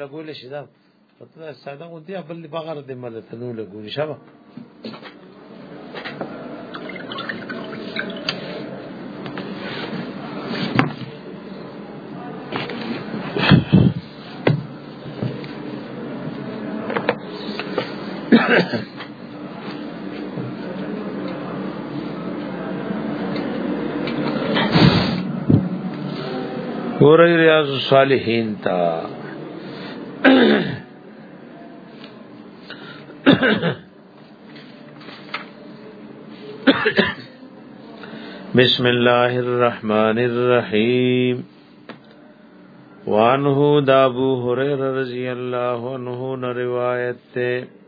لګول شي دا پتلا ساده غو دی بل بغیر د مله تنو لګول شي شابه Yeah. ګورې ریاض الصالحین تا بسم الله الرحمن الرحیم وانه دابو هريره رضی الله عنه روایت ته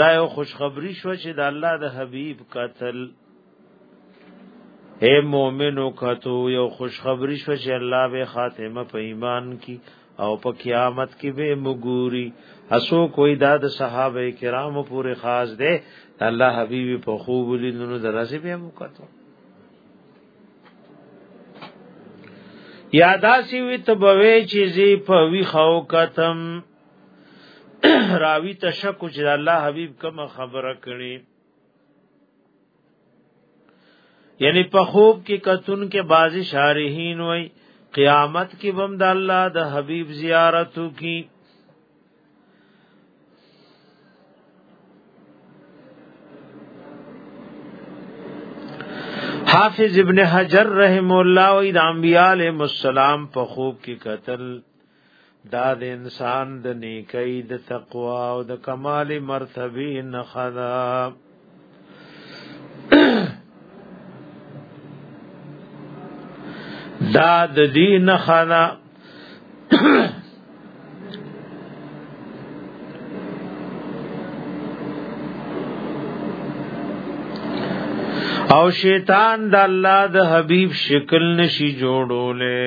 دا یو خوشخبری شو چې د الله د حبیب قتل اے مومنو کتو یو خوشخبری شو چې الله به خاتمه په ایمان کی او په قیامت کې به مګوري اسو کوئی دا د صحابه کرامو پورې خاص دی الله حبیبی په خوب لیدونو درسه به وکړو یادا سی وی تبوی چیزی په وی خو کتم راوی تشک چې الله حبیب کوم خبره کړي یعنی په خوب کې کتون کې بازي شارحین وای قیامت کې بم د الله د حبیب زیارتو کی حافظ ابن حجر رحم الله و د انبیاء علیهم السلام په خوب کې قتل دا د انسان د نیکی د تقوا او د کمال مرتبه نه خدا دا د دین خدا او شیطان د الله د حبیب شکل نشي جوړولې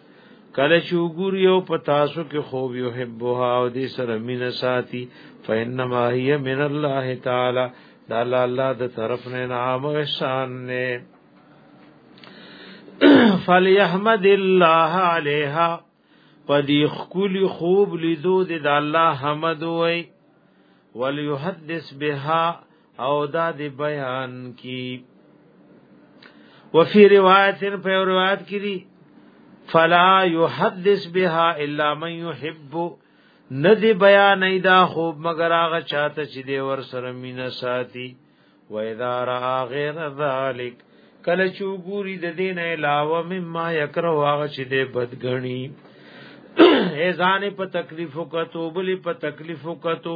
کله چې وګور یو په تاسو کې خوب یو حبها او دې سره مینه ساتي فینما هی من الله تعالی دا الله الله د طرف نه نام او احسان نه فلیحمد الله علیها پدې خکل خوب لیدو د الله حمد وای وليحدث بها او دا دی بیان کی وفي روایت په روایت کې دي فلا يحدث بها الا من يحب ندی بیان ایدا خوب مگر هغه چاته چې دی ور سره مینا ساتي و اذا را غیر ذلک کله چې ګوري د دین علاوه مما یکره هغه چې دی بدګنی ای ځان په تکلیف وکړو بلی په تکلیف وکړو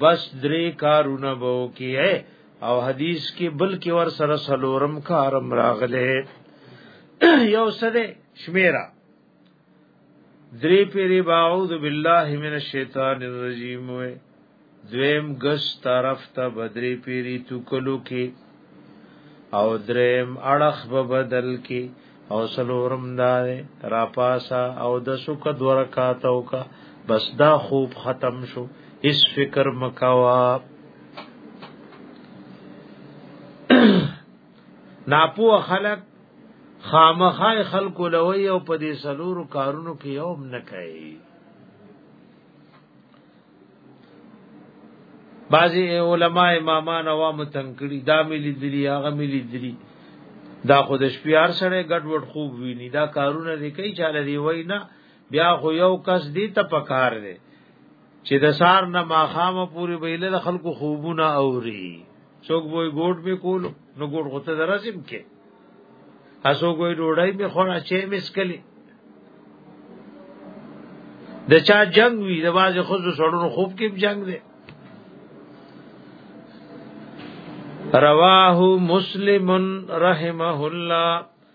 بس درې کارونه به وکي او حدیث کې بلکې ور سره سلورم کارم راغله یو سره شمیرا درې پیری باعوذ بالله من الشیطان الرجیم وې دویم ګس طرف ته بدرې پیری تو کلو کې او دریم اړخ به بدل کې او سلورم دا را پاسا او د سوک دو رکعات او کا بس دا خوب ختم شو اس فکر مکوا ناپو خلق خامخای خلق لوی او په دې سلور کارونو کې یوم نه کوي بعضی علما امامان عوام تنکړي دا ملي دلی هغه ملي دلی دا خود شپیار سره ګډ وډ خوب ویني دا کارونه دی کوي چاله دی وای نه بیا خو یو کس دی ته پکار دی چې د سار نه ماخامه پوری ویله خلکو خوبونه اوري څوک وای ګوډ می کول نو ګوډ غوته درازم کې اسو کوئی ډوډۍ می خورا چې مسکلی د چا جنگ وی د باز خود سړونو خوب کې جنگ دی رواه مسلم رحمه الله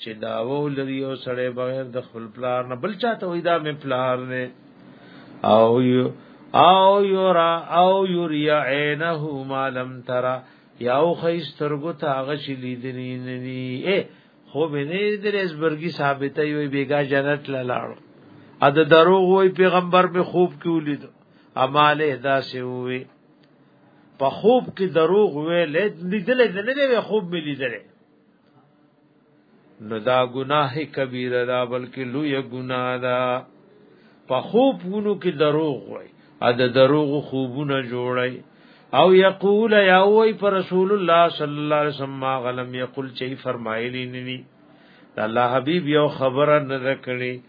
چې داوو لري او سړی بغیر د خپل پلار نه بل چاته وې دا مې پلار نه او یو او یورا او یوریا عینه ما لم ترى یاو خیسترګو ته هغه چې لیدنی نه دی اے خو به نه درې زبرګي ثابتې وي بیګا جنت لاړ ا د دروغ وای پیغمبر په خوب کې ولید اماله داسې وې په خوب کې دروغ وې لیدل نه نه خوب مې لیدل نو دا گناه کبیره دا بلکې لوی گناه ده په خوب ونو کې دروغ وای ا د دروغ خوبونه جوړای او یقول یا وای پر رسول الله صلی الله علیه وسلم ما غلم یقول چی فرمایلی نی دا الله حبیب یو خبره نه کړی